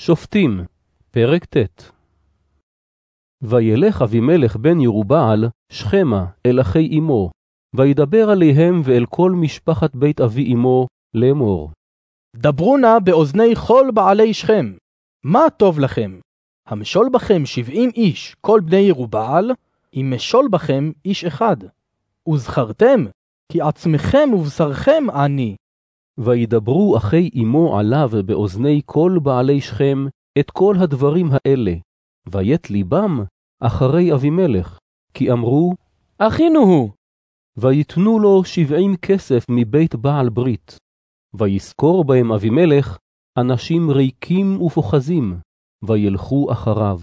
שופטים, פרק ט' וילך אבימלך בן ירובעל שכמה אל אחי אמו, וידבר עליהם ואל כל משפחת בית אבי אמו לאמור. דברו נא באוזני כל בעלי שכם, מה טוב לכם? המשול בכם שבעים איש, כל בני ירובעל, אם משול בכם איש אחד. וזכרתם, כי עצמכם ובשרכם אני, וידברו אחי אמו עליו באוזני כל בעלי שכם את כל הדברים האלה, וית ליבם אחרי אבימלך, כי אמרו, אחינו הוא. ויתנו לו שבעים כסף מבית בעל ברית. וישכור בהם אבימלך אנשים ריקים ופוחזים, וילכו אחריו.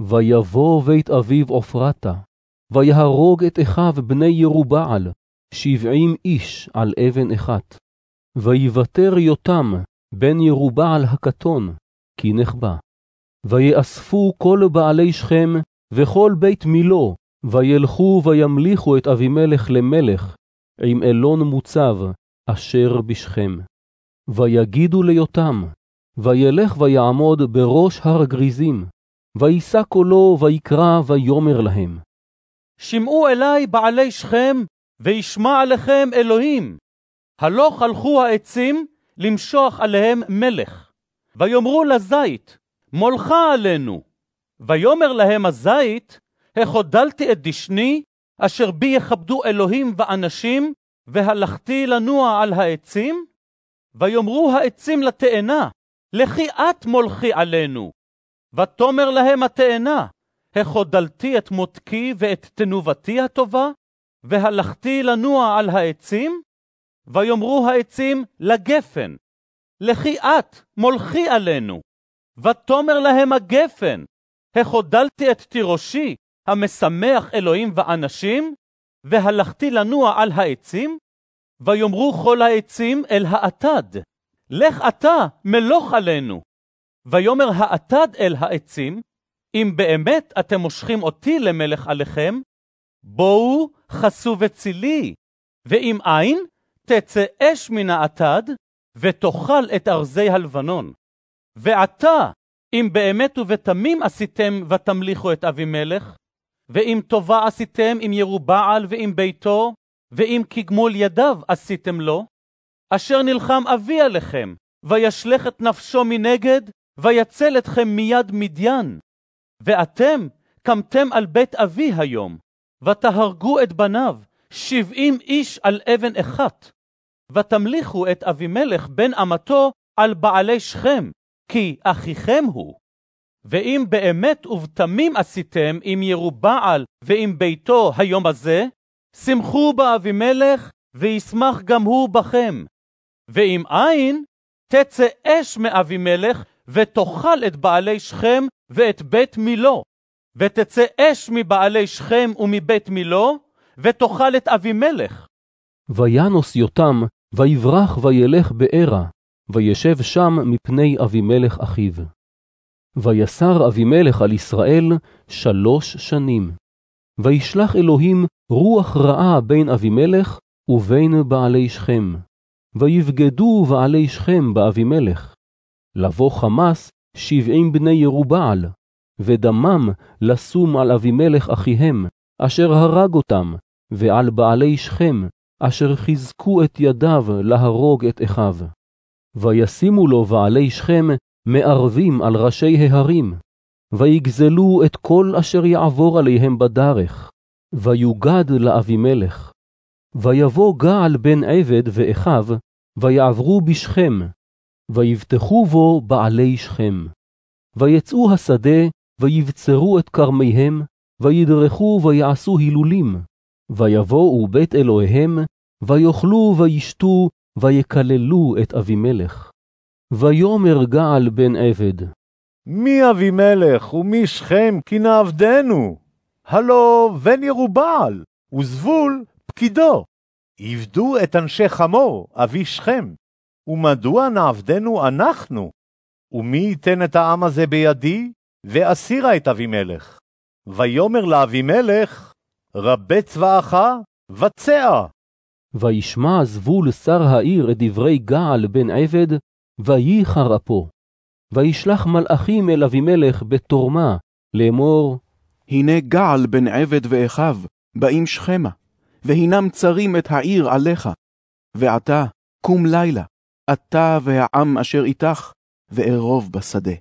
ויבוא בית אביו עופרתה, ויהרוג את אחיו בני ירובעל, שבעים איש על אבן אחת. ויוותר יותם בן ירובעל הקטון, כי נחבא. ויאספו כל בעלי שכם וכל בית מילו, וילכו וימליכו את אבימלך למלך, עם אלון מוצב, אשר בשכם. ויגידו ליותם, וילך ויעמוד בראש הר גריזים, וישא קולו ויקרא ויאמר להם. שמעו אלי בעלי שכם, וישמע עליכם אלוהים. הלוך הלכו העצים למשוח עליהם מלך. ויאמרו לזית, מולך עלינו. ויאמר להם הזית, החודלתי את דשני, אשר בי יכבדו אלוהים ואנשים, והלכתי לנוע על העצים? ויאמרו העצים לתאנה, לכי את מולכי עלינו. ותאמר להם התאנה, החודלתי את מותקי ואת תנובתי הטובה, והלכתי לנוע על העצים? ויאמרו העצים לגפן, לכי את, מולכי עלינו. ותאמר להם הגפן, החודלתי את תירושי, המשמח אלוהים ואנשים, והלכתי לנוע על העצים? ויאמרו כל העצים אל האטד, לך אתה, מלוך עלינו. ויאמר האטד אל העצים, אם באמת אתם מושכים אותי למלך עליכם, בואו חסו וצילי, ואם אין, תצא אש מן האטד, ותאכל את ארזי הלבנון. ועתה, אם באמת ובתמים עשיתם ותמליכו את אבימלך, ואם טובה עשיתם עם ירובעל ועם ביתו, ואם כגמול ידיו עשיתם לו, אשר נלחם אבי עליכם, וישלך את נפשו מנגד, ויצל אתכם מיד מדיין. ואתם קמתם על בית אבי היום, ותהרגו את בניו, שבעים איש על אבן אחת. ותמליכו את אבימלך בן אמתו על בעלי שכם, כי אחיכם הוא. ואם באמת ובתמים עשיתם עם ירובעל ועם ביתו היום הזה, שמחו באבימלך, וישמח גם הוא בכם. ואם אין, תצא אש מאבימלך, ותאכל את בעלי שכם ואת בית מילו. ותצא אש מבעלי שכם ומבית מילו, ותאכל את אבימלך. וינוס יותם ויברח וילך בארה, וישב שם מפני אבימלך אחיו. ויסר אבימלך על ישראל שלוש שנים. וישלח אלוהים רוח רעה בין אבימלך ובין בעלי שכם. ויבגדו בעלי שכם באבימלך. לבוא חמס שבעים בני ירובעל, ודמם לשום על אבימלך אחיהם, אשר הרג אותם, ועל בעלי שכם, אשר חיזקו את ידיו להרוג את אחיו. וישימו לו בעלי שכם מערבים על ראשי ההרים, ויגזלו את כל אשר יעבור עליהם בדרך, ויוגד לאבימלך. ויבוא געל בן עבד ואחיו, ויעברו בשכם, ויבטחו בו בעלי שכם. ויצאו השדה, ויבצרו את כרמיהם, וידרכו ויעשו הילולים, ויבואו בית אלוהיהם, ויאכלו וישתו, ויקללו את אבימלך. ויאמר געל בן עבד, מי אבימלך ומי שכם כי נעבדנו? הלא בן ירובעל, וזבול פקידו. עבדו את אנשי חמור, אבי שכם. ומדוע נעבדנו אנחנו? ומי ייתן את העם הזה בידי, ואסירה את אבימלך? ויאמר לאבימלך, רבה צבאך, בצע. וישמע זבול שר העיר את דברי געל בן עבד, וייחר אפו. וישלח מלאכים אל אבימלך בתורמה, לאמור, הנה געל בן עבד ואחיו, באים שכמה, והינם צרים את העיר עליך. ועתה, קום לילה, אתה והעם אשר איתך, וארוב בשדה.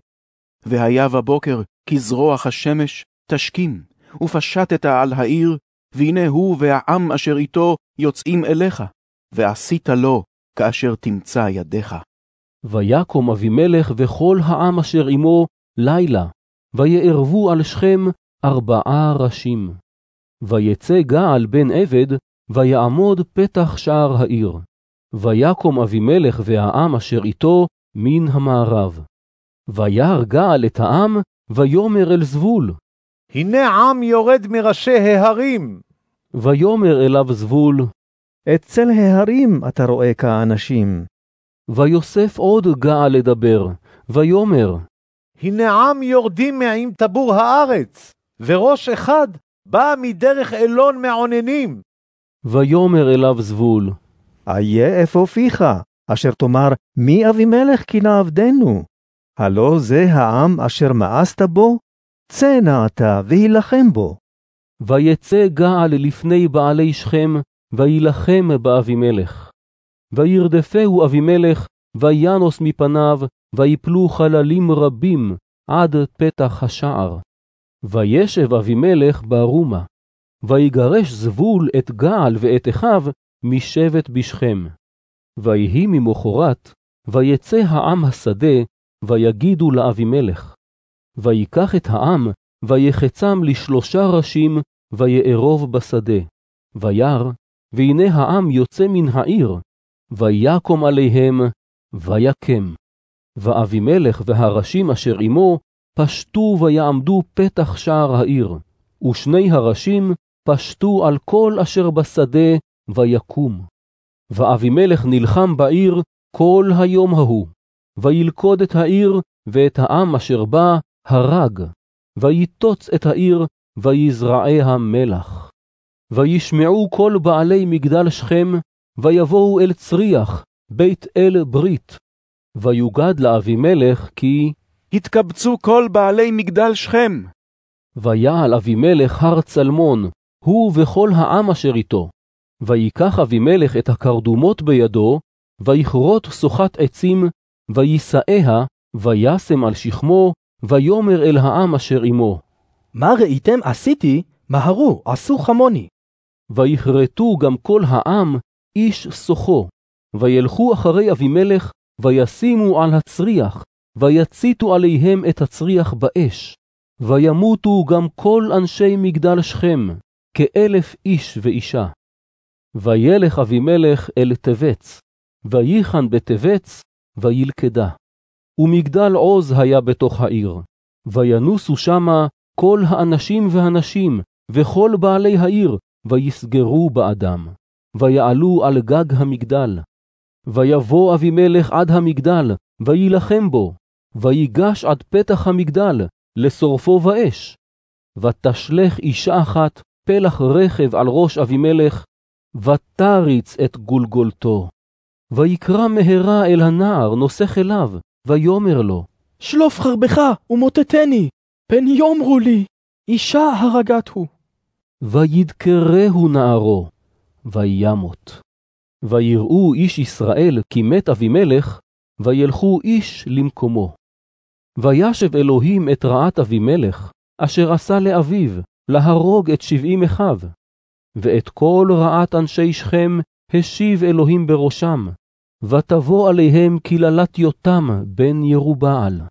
והיה בבוקר, כזרוח השמש, תשכים, ופשטת על העיר, והנה הוא והעם אשר איתו יוצאים אליך, ועשית לו כאשר תמצא ידיך. ויקום אבימלך וכל העם אשר עמו לילה, ויערבו על שכם ארבעה ראשים. ויצא געל בן עבד, ויעמוד פתח שער העיר. ויקום אבימלך והעם אשר איתו מן המערב. וירא געל את העם, ויאמר אל זבול. הנה עם יורד מראשי ההרים. ויאמר אליו זבול. אצל ההרים אתה רואה כאנשים. ויוסף עוד געל לדבר, ויאמר. הנה עם יורדים מעם טבור הארץ, וראש אחד בא מדרך אלון מעוננים. ויאמר אליו זבול. איה אפוא פיך, אשר תאמר, מי אבימלך כי נעבדנו? הלא זה העם אשר מאסת בו? צא נא אתה והילחם בו. ויצא געל לפני בעלי שכם, וילחם באבימלך. וירדפהו אבימלך, וינוס מפניו, ויפלו חללים רבים עד פתח השער. וישב אבימלך ברומה. ויגרש זבול את געל ואת אחיו משבט בשכם. ויהי ממחרת, ויצא העם השדה, ויגידו לאבימלך. ויקח את העם, ויחצם לשלושה ראשים, ויארוב בשדה. וירא, והנה העם יוצא מן העיר, ויקום עליהם, ויקם. ואבימלך והראשים אשר עמו, פשטו ויעמדו פתח שער העיר, ושני הראשים פשטו על כל אשר בשדה, ויקום. ואבימלך נלחם בעיר כל היום ההוא, וילכוד את העיר, ואת העם אשר בה הרג, ויטוץ את העיר, ויזרעיה מלח. וישמעו כל בעלי מגדל שכם, ויבואו אל צריח, בית אל ברית. ויוגד לאבימלך כי התקבצו כל בעלי מגדל שכם. ויעל אבימלך הר צלמון, הוא וכל העם אשר איתו. ויקח אבימלך את הקרדומות בידו, ויכרות שוחת עצים, ויישאיה, וישם על שכמו, ויאמר אל העם אשר עמו. מה ראיתם עשיתי, מהרו, עשו כמוני. ויכרתו גם כל העם איש סוחו, וילכו אחרי אבימלך, וישימו על הצריח, ויציתו עליהם את הצריח באש, וימותו גם כל אנשי מגדל שכם, כאלף איש ואישה. וילך אבימלך אל תבץ, וייחן בתבץ, וילכדה. ומגדל עוז היה בתוך העיר, וינוסו שמה כל האנשים והנשים, וכל בעלי העיר, ויסגרו באדם, ויעלו על גג המגדל. ויבוא אבימלך עד המגדל, ויילחם בו, ויגש עד פתח המגדל, לשורפו באש. ותשלך אישה אחת פלח רכב על ראש אבימלך, ותריץ את גולגולתו. ויקרא מהרה אל הנער נוסך אליו, ויאמר לו, שלוף חרבך ומוטטני, פן יאמרו לי, אישה הרגת הוא. וידקרהו נערו, וימות. ויראו איש ישראל כי מת אבימלך, וילכו איש למקומו. וישב אלוהים את רעת אבימלך, אשר עשה לאביו, להרוג את שבעים אחיו. ואת כל רעת אנשי שכם השיב אלוהים בראשם, ותבוא עליהם קללת יותם בן ירובעל.